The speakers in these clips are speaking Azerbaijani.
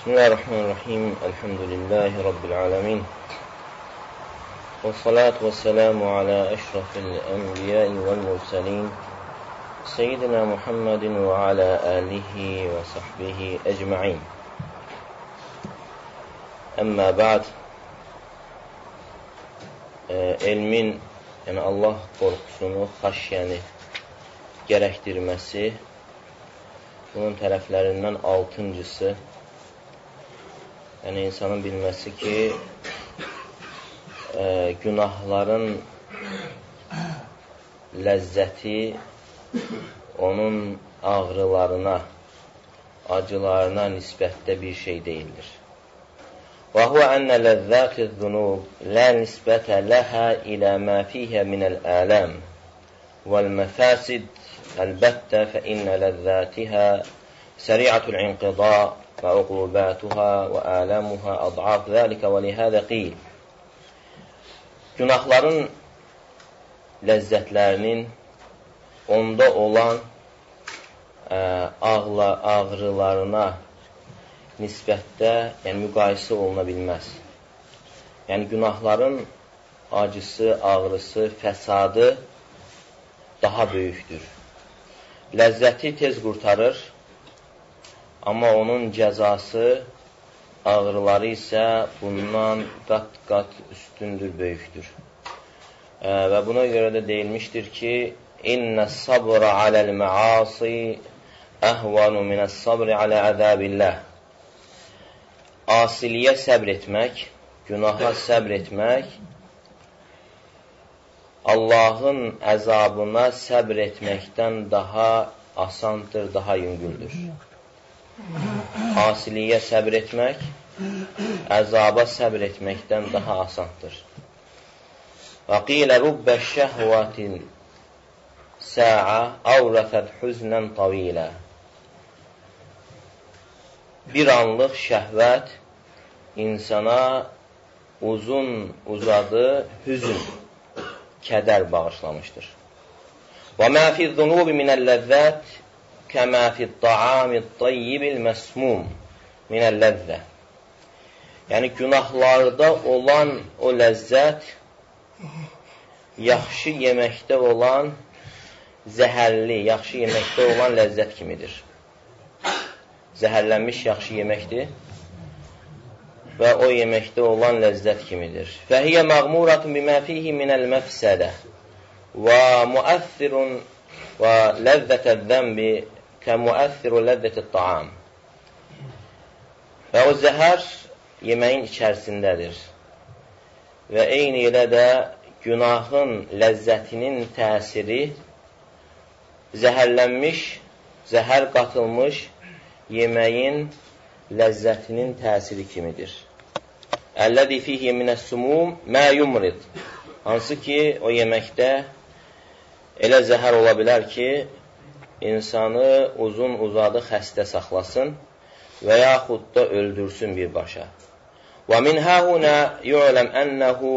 Bismillahirrahmanirrahim. Elhamdülillahi Rabbil alemin. Və salatu və selamu alə əşrafil ənbiyəi vəl mürsəlin. Seyyidina Muhammedin və alə əlihi və sahbihi əcma'in. Əmmə bə'd. E, elmin, yəni Allah qorxusunu, xaşyəni gərəkdirməsi, bunun tərəflərindən altıncısı, Yəni, insanın bilməsi ki, e, günahların ləzzəti onun ağrılarına, acılarına nisbətdə bir şey deyildir. Və huvə ənə ləzzəti zunub lə nisbətə ləhə ilə mə fiyhə minəl-ələm vəl-məfəsid əlbəttə fə innə ləzzətihə səri'atul inqida وعقوباتها وآلامها أضعاف ذلك ولهذا qil Günahların ləzzətlərinin onda olan ə, ağla, ağrılarına nisbətdə, yəni müqayisə oluna bilməz. Yəni günahların acısı, ağrısı, fəsadı daha böyükdür. Ləzzəti tez qurtarır, Amma onun cəzası, ağrıları isə bundan qat-qat üstündür, böyükdür. E, və buna görə də deyilmişdir ki, İnnə sabra aləl məasi əhvanu minəs sabri alə əzəbilləh. Asiliyə səbr etmək, günaha səbr etmək, Allahın əzabına səbr etməkdən daha asandır, daha yüngüldür asiliyə səbr etmək, əzaba səbr etməkdən daha asandır. Və qilə rubbə şəhvətin sə'a avrəfət hüznən tavilə. Bir anlıq şəhvət insana uzun uzadı hüzün, kədər bağışlamışdır. Və mə fi zunubi minəl-ləzzət kəmə fid-ta'amit tayyibil məsmum minəl-ləzzə. Yəni günahlarda olan o ləzzət yaxşı yeməkdə olan zəhərli, yaxşı yeməkdə olan ləzzət kimidir. Zəhərlənmiş yaxşı yeməkdir və o yeməkdə olan ləzzət kimidir. Fəhiyyə məğmuratun bimə fihi minəl məfsədə və müəthirun və ləzzətəd zəmbi kəmuəssiru ləzzəti taam. Və o zəhər yeməyin içərisindədir. Və eyni ilə də günahın ləzzətinin təsiri zəhərlənmiş, zəhər qatılmış yeməyin ləzzətinin təsiri kimidir. Əlləzi fihi minəs-sumum mə yumrid. Hansı ki, o yeməkdə elə zəhər ola bilər ki, insanı uzun uzadı xəstə saxlasın və yaxud da öldürsün birbaşa. Və min həhunə yu'ləm ənəhu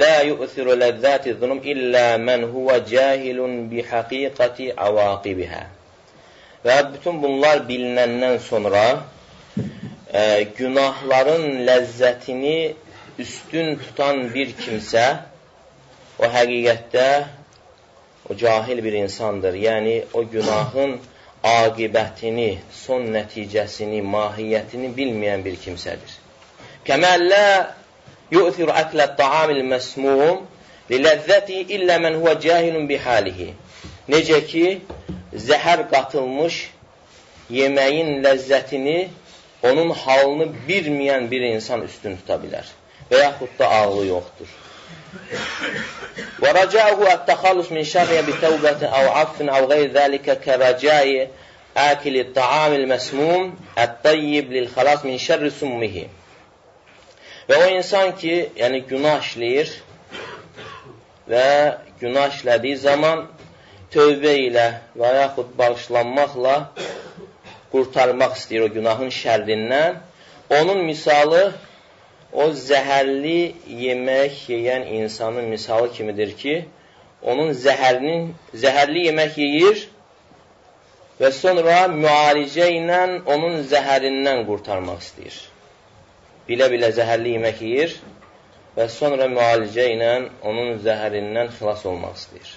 lə yu'thiru ləzzəti zunum illə mən huvə cahilun bi həqiqəti avaqibihə. Və bütün bunlar bilinəndən sonra ə, günahların ləzzətini üstün tutan bir kimsə o həqiqətdə o cahil bir insandır. Yəni, o günahın aqibətini, son nəticəsini, mahiyyətini bilməyən bir kimsədir. Kəməllə yu'thiru əklət ta'amil məsmum liləzzəti illə mən huvə cahilun bihalihi. Necə ki, zəhər qatılmış yeməyin ləzzətini, onun halını bilməyən bir insan üstün tuta bilər və yaxud da ağlı yoxdur. ورجاؤه التخلص من شرها بتوبة أو عفو أو غير ذلك كرجاء آكل الطعام المسموم الطيب للخلاص min şerri summihi. Və o insan ki, yəni günah işləyir və günah işlədiyi zaman tövbə ilə və yaxud bağışlanmaqla qurtarmaq istəyir o günahın şərrindən. Onun misalı o zəhərli yemək yeyən insanın misalı kimidir ki, onun zəhərinin, zəhərli yemək yeyir və sonra müalicə ilə onun zəhərindən qurtarmaq istəyir. Bilə-bilə zəhərli yemək yeyir və sonra müalicə ilə onun zəhərindən xilas olmaq istəyir.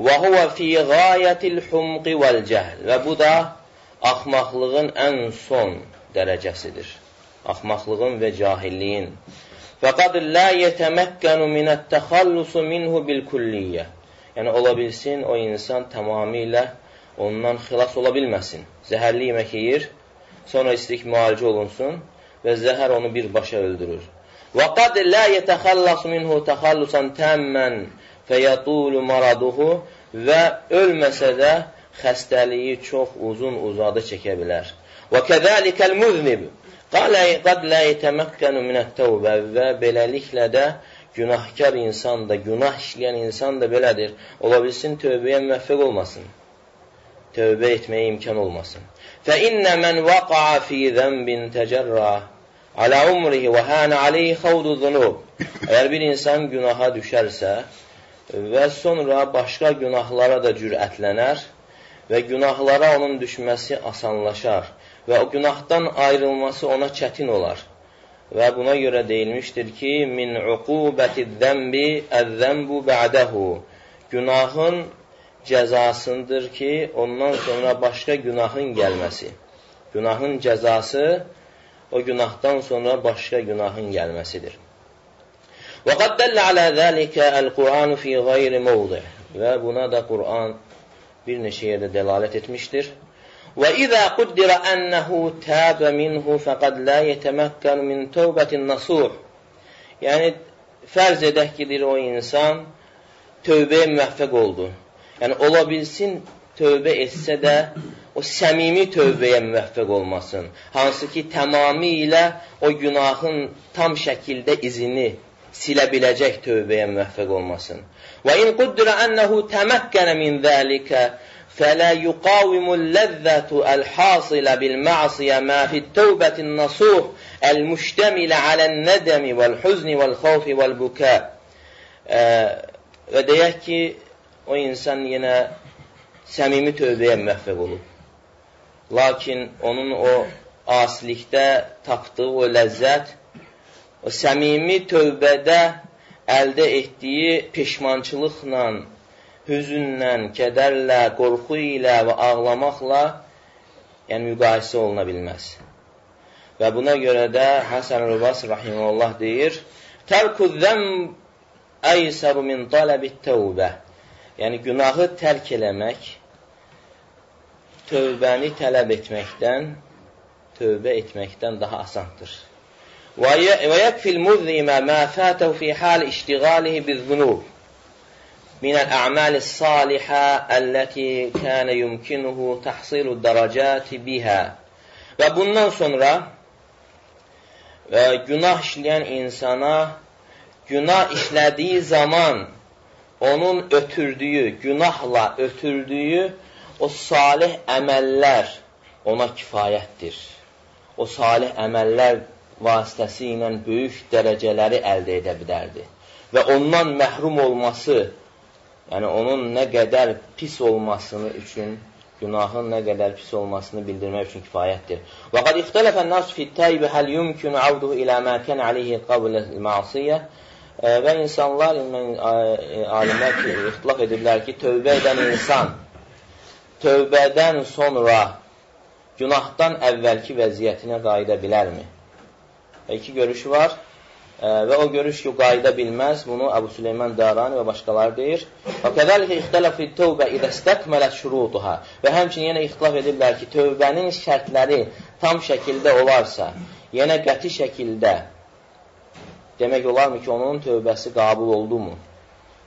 Və huvə fi qayətil humqi vəl cəhl və bu da axmaqlığın ən son dərəcəsidir. Axmaqlığın və cahilliyin. Fəqad lə yetəməkkənu minət-təxallusu minhu bil-kulliyyə. Yəni, ola bilsin, o insan tamamilə ondan xilas ola bilməsin. Zəhərli yemək yeyir, sonra istəyik müalicə olunsun və zəhər onu birbaşa öldürür. Və qad lə yetəxallas minhu təxallusan təmmən fəyətulu maraduhu və ölməsə də xəstəliyi çox uzun uzadı çəkə bilər. Və kəzəlikəl muznib qad lə yetəməkkənu minət-təvbə və beləliklə də günahkar insan da, günah işləyən insan da belədir. Ola bilsin, tövbəyə müvəffəq olmasın. Tövbə etməyə imkan olmasın. Fə innə mən vaqa'a fi zənbin təcərra alə umrihi və hənə aleyhi xavdu zunub. Əgər bir insan günaha düşərsə və sonra başqa günahlara da cürətlənər və günahlara onun düşməsi asanlaşar və o günahdan ayrılması ona çətin olar və buna görə deyilmişdir ki, min uqubəti zəmbi əzzəmbu bə'dəhu. Günahın cəzasındır ki, ondan sonra başqa günahın gəlməsi. Günahın cəzası o günahdan sonra başqa günahın gəlməsidir. Və qad dəllə alə zəlikə əl-Qur'anu fi qeyri mevdi. Və buna da Qur'an bir neçə yerdə dəlalət etmişdir. Və izə quddirə ənəhu təbə minhu fəqəd lə yetəməkkənu min tövbətin nasuh. Yəni, fərz edək ki, deyir o insan, tövbəyə müvəffəq oldu. Yəni, ola bilsin, tövbə etsə də, o səmimi tövbəyə müvəffəq olmasın. Hansı ki, tamamilə o günahın tam şəkildə izini silə biləcək tövbəyə müvəffəq olmasın. Və in quddirə ənəhu təməkkənə min dəlikə فلا يقاوم اللذة الحاصلة بالمعصية ما في التوبة النصوح المشتمل على الندم والحزن والخوف والبكاء və deyək ki, o insan yenə səmimi tövbəyə müvəffəq olub. Lakin onun o asilikdə tapdığı o ləzzət, o səmimi tövbədə əldə etdiyi peşmançılıqla, hüzünlə, kədərlə, qorxu ilə və ağlamaqla yəni müqayisə oluna bilməz. Və buna görə də Həsən Rübas rahimehullah deyir: "Tərku zəm əysəru min talabit təvbə." Yəni günahı tərk eləmək tövbəni tələb etməkdən, tövbə etməkdən daha asandır. Və yəkfil muzlimə mə fətəhu fi hal iştiğalihi biz-zunub. من الأعمال الصالحة التي كان يمكنه تحصيل الدرجات biha. Və bundan sonra və günah işləyən insana günah işlədiyi zaman onun ötürdüyü, günahla ötürdüyü o salih əməllər ona kifayətdir. O salih əməllər vasitəsilə böyük dərəcələri əldə edə bilərdi. Və ondan məhrum olması Yəni onun nə qədər pis olmasını üçün, günahın nə qədər pis olmasını bildirmək üçün kifayətdir. Və qad ixtələfən nas fi tayyibi hal yumkinu avduhu ilə ma kan alayhi qabla al-ma'siyyə və insanlar alimlər ki, ixtilaf ediblər ki, tövbə edən insan tövbədən sonra günahdan əvvəlki vəziyyətinə qayıda bilərmi? Və iki görüşü var və o görüş ki, qayıda bilməz. Bunu Əbu Süleyman Darani və başqaları deyir. Və kədəlikə ixtilaf fi tövbə idə stəkmələt şurutuha. Və həmçinin yenə ixtilaf ediblər ki, tövbənin şərtləri tam şəkildə olarsa, yenə qəti şəkildə demək olarmı ki, onun tövbəsi qabul oldu mu?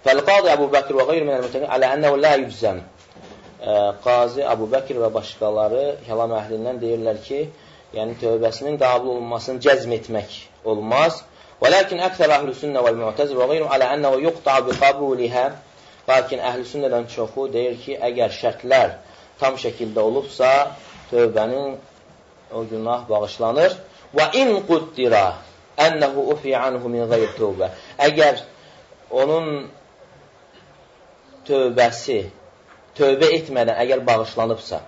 Fəl-qadı Əbu Bəkir və qeyr minəl mütəqin alə ənəhu la yüzəm. Qazi Əbu Bəkir və başqaları kəlam əhlindən deyirlər ki, yəni tövbəsinin qabul olunmasını cəzm etmək olmaz. Velakin əksər əhl-i sünnə və müətəzir və qeyru alə ənəvə yuqta bi qabulihə Lakin əhl-i sünnədən çoxu deyir ki, əgər şərtlər tam şəkildə olubsa, tövbənin o günah bağışlanır. Və in quddira ənəhu ufi anhu min qeyr tövbə. Əgər onun tövbəsi tövbə etmədən əgər bağışlanıbsa.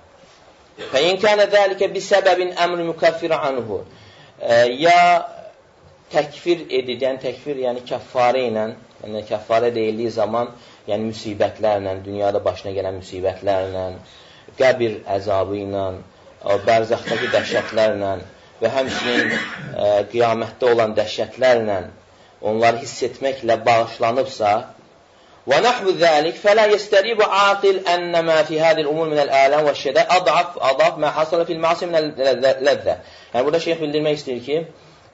Fə in kənə dəlikə bi səbəbin əmr mükaffir anhu. Ya təkfir edən, təkfir yəni kəffarə ilə, yəni kəffarə deyildiyi zaman, yəni müsibətlərlə, dünyada başına gələn müsibətlərlə, qəbir əzabı ilə, bərzəxdəki dəhşətlərlə və həmçinin ə, qiyamətdə olan dəhşətlərlə onları hiss etməklə bağışlanıbsa, və nəhvu zəlik fələ yestəribu aqil ənə mə fi hədil umur minəl ələm və şədə adaf, adaf mə hasalə fil masi minəl ləzzə. Yəni, burada şeyh bildirmək istəyir ki,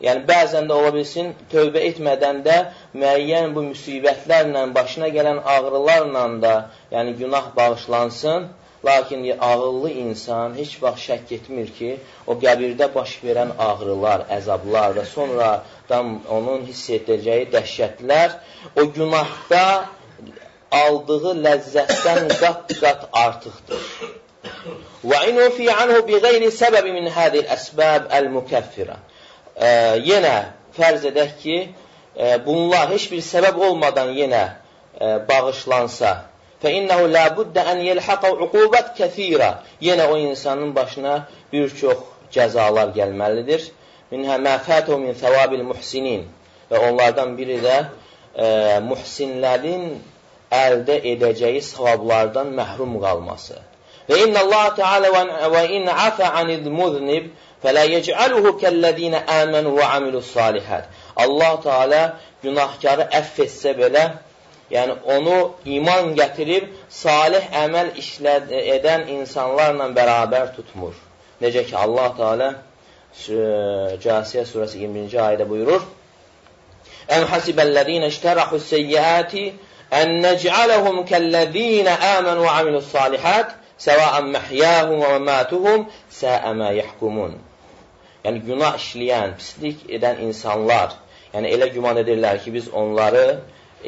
yəni bəzən də ola bilsin, tövbə etmədən də müəyyən bu müsibətlərlə, başına gələn ağrılarla da, yəni günah bağışlansın Lakin ağıllı insan heç vaxt şək etmir ki, o qəbirdə baş verən ağrılar, əzablar və sonradan onun hiss edəcəyi dəhşətlər o günahda aldığı ləzzətdən qat-qat artıqdır. Və inufi anhu bi qeyri səbəbi min hadil əsbəb əl-mükəffirə. Yenə fərz edək ki, e, bunlar heç bir səbəb olmadan yenə e, bağışlansa, فإنه لا بد أن يلحق uqubət kəthirə. Yenə o insanın başına bir çox cəzalar gəlməlidir. Minhə mə fətəhu min thəvabil muhsinin. Və onlardan biri də e, muhsinlərin əldə edəcəyi savablardan məhrum qalması. Və inna Allah Teala və in afa anil muznib fələ yec'aluhu kəllezina amanu və amilus salihat. Allah Teala günahkarı əff etsə belə yəni onu iman gətirib salih əməl işləd edən insanlarla bərabər tutmur. Necə ki, Allah Teala Casiyə surəsi 20-ci ayədə buyurur: Əm hasibəllezine iştərahus seyyiati ən nec'alehum kəllezine amanu və amilus salihat səva'an məhyahum və məmatuhum sə'ə mə yəhkumun. Yəni günah işləyən, pislik edən insanlar, yəni elə güman edirlər ki, biz onları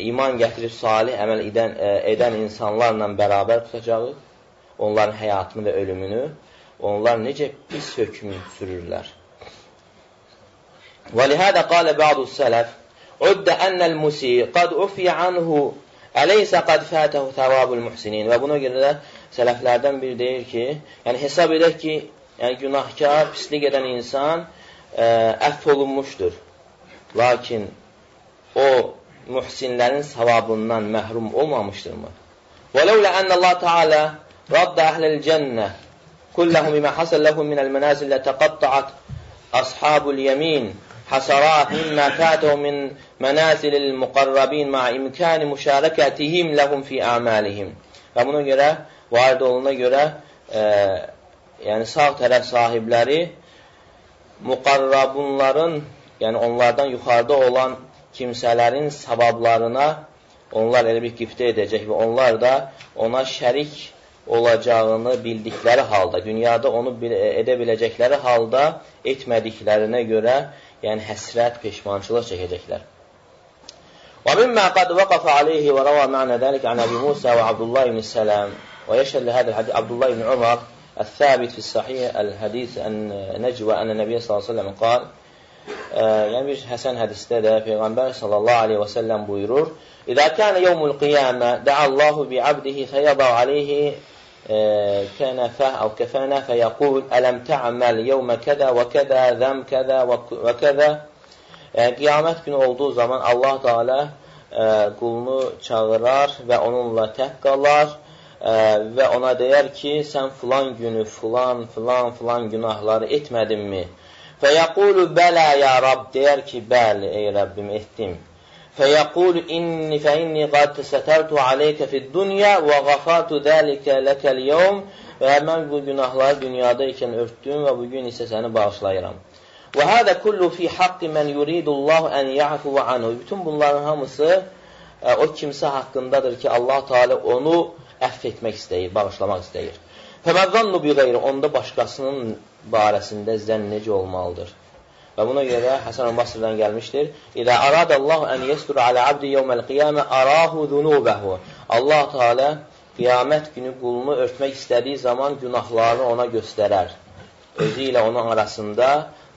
iman gətirib salih əməl edən, ə, e, edən insanlarla bərabər tutacağıq, onların həyatını və ölümünü, onlar necə pis hökmü sürürlər. Və lihədə qalə bə'du sələf, uddə ənəl musi qad ufiyə anhu əleysə qad fətəhu thəvabul muhsinin. Və buna görə də sələflərdən biri deyir ki, yəni hesab edək ki, yəni günahkar, pislik edən insan ə, e, əff olunmuşdur. Lakin o mühsinlərin savabından məhrum olmamışdırmı? وَلَوْلَا أَنَّ اللّٰهِ تَعَالَى رَدَّ أَهْلَ الْجَنَّةِ كُلَّهُمْ بِمَا حَصَلْ لَهُمْ مِنَ الْمَنَازِلِ لَتَقَطَّعَتْ أَصْحَابُ الْيَمِينِ حسرات مما فاتهم من منازل المقربين مع imkan müşareketihim lahum fi amalihim. Və buna görə varid oluna görə e, yəni sağ tərəf sahibləri muqarrabunların, yəni onlardan yuxarıda olan kimsələrin savablarına onlar elə bir qiftə edəcək və onlar da ona şərik olacağını bildikləri halda, dünyada onu edə biləcəkləri halda etmədiklərinə görə, yəni həsrət, peşmançılıq çəkəcəklər. ومما قد وقف عليه وروى معنى ذلك عن أبي موسى وعبد الله بن السلام ويشهد لهذا الحديث عبد الله بن عمر الثابت في الصحيح الحديث أن نجوى أن النبي صلى الله عليه وسلم قال آه، يعني حسن هذا استدى في غنبان صلى الله عليه وسلم بيرور إذا كان يوم القيامة دعا الله بعبده فيضع عليه آه، كنفة أو كفانة فيقول ألم تعمل يوم كذا وكذا ذم كذا وكذا يعني قيامت gün olduğu zaman Allah Teala آه، kulunu çağırar ve onunla tek. Və ona deyər ki, sən filan günü filan, filan, filan günahları etmədinmi? Fəyəqulu bələ ya Rab, deyər ki, bəli, ey Rəbbim, etdim. Fə inni qad sətərtu aleykə fid dunya və qafartu dəlikə ləkəl yevm və mən bu günahları dünyada ikən örtdüm və bugün isə səni bağışlayıram. Və hədə kullu fi haqqi mən yuridullahu ən ya'fu və anhu. Bütün bunların hamısı o kimsə haqqındadır ki, Allah Teala onu əff etmək istəyir, bağışlamaq istəyir. Fəməzzannu bi qeyri, onda başqasının barəsində zənn necə olmalıdır? Və buna görə Həsən Basrdan gəlmişdir. İdə aradallahu ən yestur alə abdi yevməl qiyamə arahu zunubəhu. Allah Teala qiyamət günü qulunu örtmək istədiyi zaman günahlarını ona göstərər. Özü ilə onun arasında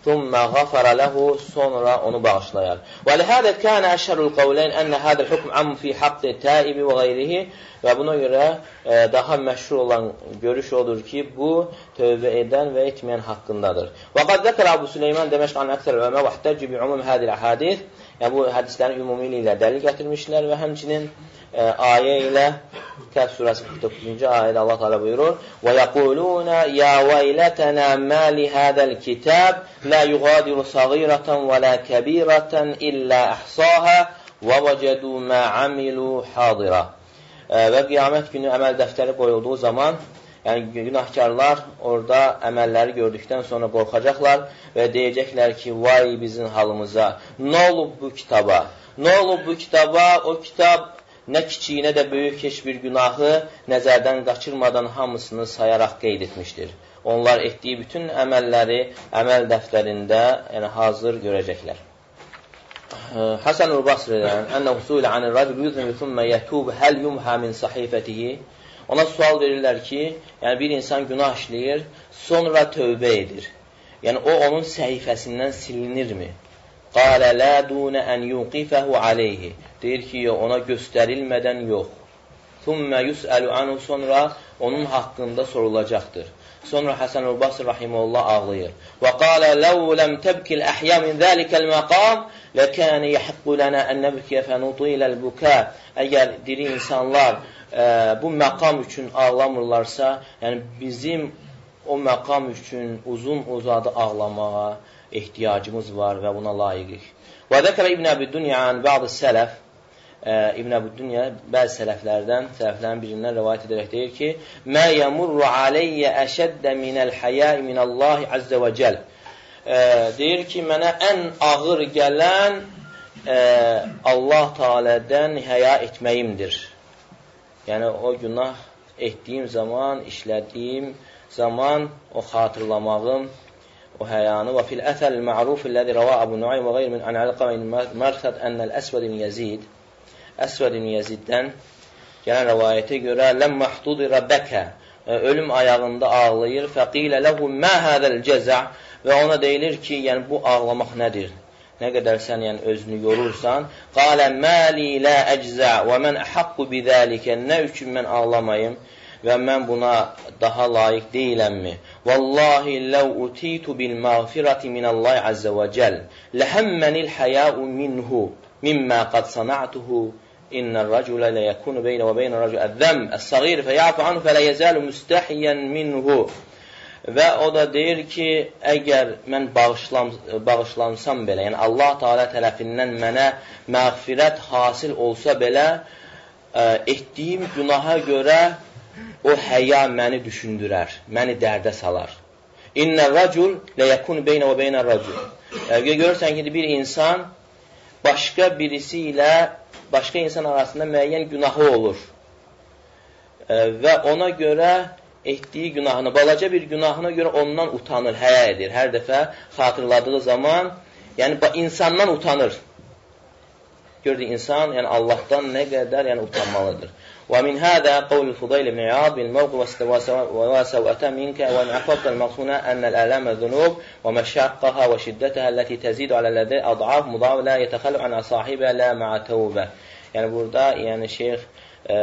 ثُمَّ غَفَرَ لَهُ Sonra onu bağışlayar. وَلِهَذَا كَانَ أَشْهَرُ الْقَوْلَيْنِ أَنَّ هَذَا الْحُكْمْ عَمْ فِي حَقِّ التَّائِبِ وَغَيْرِهِ Və buna görə e, daha məşhur olan görüş odur ki, bu tövbə edən və etməyən haqqındadır. وَقَدْ ذَكَرَ Abu Süleyman demək an əksər ömə və ihtəcci bi umum hədil hadis Yəni bu hədislərin ümumi ilə dəlil gətirmişlər və həmçinin ə, e, ayə ilə Kəhf surəsi 49-cu ayədə Allah Teala buyurur: "Və yəquluna ya veylətana ma li hadal kitab la yughadiru saghiratan və la kabiratan illa ahsaha və vəcədu ma amilu hadira." E, və qiyamət günü əməl dəftəri qoyulduğu zaman Yəni günahkarlar orada əməlləri gördükdən sonra qorxacaqlar və deyəcəklər ki, vay bizim halımıza, nə olub bu kitaba? Nə olub bu kitaba? O kitab nə kiçiyi, nə də böyük heç bir günahı nəzərdən qaçırmadan hamısını sayaraq qeyd etmişdir. Onlar etdiyi bütün əməlləri əməl dəftərində yəni, hazır görəcəklər. Hasan-ül Basri'dən ənəhu suilə anir racul yuzmü thumma yetub hal yumha min sahifetihi Ona sual verirlər ki, yəni bir insan günah işləyir, sonra tövbə edir. Yəni o onun səhifəsindən silinirmi? Qalə lə dunə ən yuqifəhu aleyhi. Deyir ki, ona göstərilmədən yox. Thumma yus'alu anhu sonra onun haqqında sorulacaqdır. Sonra Həsən Ülbasir rahimehullah ağlayır. Və qalə ləv ləm təbkil əhya min zəlikəl məqam ləkəni yəhqu lənə ən nəbkiyə fənutuiləl bukə. Əgər diri insanlar ə, bu məqam üçün ağlamırlarsa, yəni bizim o məqam üçün uzun-uzadı ağlamağa ehtiyacımız var və buna layiqik. Və zəkərə İbn Əbi Dünya an bəzi sələf İbn Əbi Dünya bəzi sələflərdən, sələflərin birindən rivayət edərək deyir ki: "Mə yəmurru aleyyə əşəddə minəl həya'i minallahi azza və cəl." Deyir ki, mənə ən ağır gələn ə, Allah Taala'dan həya etməyimdir. Yəni o günah etdiyim zaman, işlədiyim zaman o xatırlamağım, həyanı və fil əsəl ma'ruf illəzi rəva Əbu Nuaym və qeyr min an Əlqam ibn Mərsəd ənəl Əsvəd ibn Yeziddən gələn rəvayətə görə ləm mahdudi rabbəkə ölüm ayağında ağlayır. Fəqilə ləhu mə hədəl cəzə və ona deyilir ki, yəni bu ağlamaq nədir? Nə qədər sən yəni özünü yorursan, qalə məli lə əczə və mən əhaqqu bidəlikə, nə üçün mən ağlamayım və mən buna daha layiq deyiləmmi? Vallahi ləv utitu bil məğfirəti minəllahi əzzə və cəl, ləhəmmənil həyəu minhu, mimmə qad sana'tuhu Rəculə lə yəkunu beynə və beynə rəculə əzzəm əs-səğir fəyəfu anhu fələ yəzəlu müstəhiyən minhu. Və o da deyir ki, əgər mən bağışlam, bağışlansam belə, yəni Allah Teala tərəfindən mənə məğfirət hasil olsa belə, ə, etdiyim günaha görə o həya məni düşündürər, məni dərdə salar. İnnə racul ləyəkun beynə və beynə racul. Görürsən ki, bir insan başqa birisi ilə, başqa insan arasında müəyyən günahı olur. Və ona görə etdiyi günahını, balaca bir günahına görə ondan utanır, həyə edir. Hər dəfə xatırladığı zaman, yəni insandan utanır. Gördük, insan, yəni Allahdan nə qədər yəni, utanmalıdır. ومن هذا قول الفضيل بن عياض بالموت وسوءة منك وإن أحببت المقصونة أن الآلام الذنوب ومشاقها وشدتها التي تزيد على الذي أضعاف مضاعف لا يتخلف عن صاحبها لا مع توبة. Yəni burada yəni Şeyx e,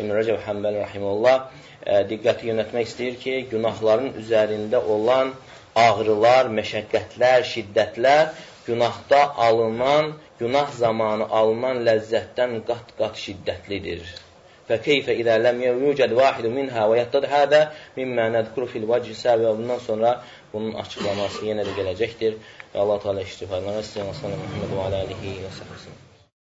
İbn Rəcəb Həmbəl rahimehullah diqqəti yönətmək istəyir ki, günahların üzərində olan ağrılar, məşəqqətlər, şiddətlər günahda alınan, günah zamanı alınan ləzzətdən qat-qat şiddətlidir. فkeyfə idə ləm yujad vahidu minhə və yaddad hədə mimmə nədkuru fil vəcih səvi və bundan sonra bunun açıqlaması yenə də gələcəkdir. Və Allah-u Teala iştifalarına və sizə və sallam Muhammed və aləlihi və səhvəsinə.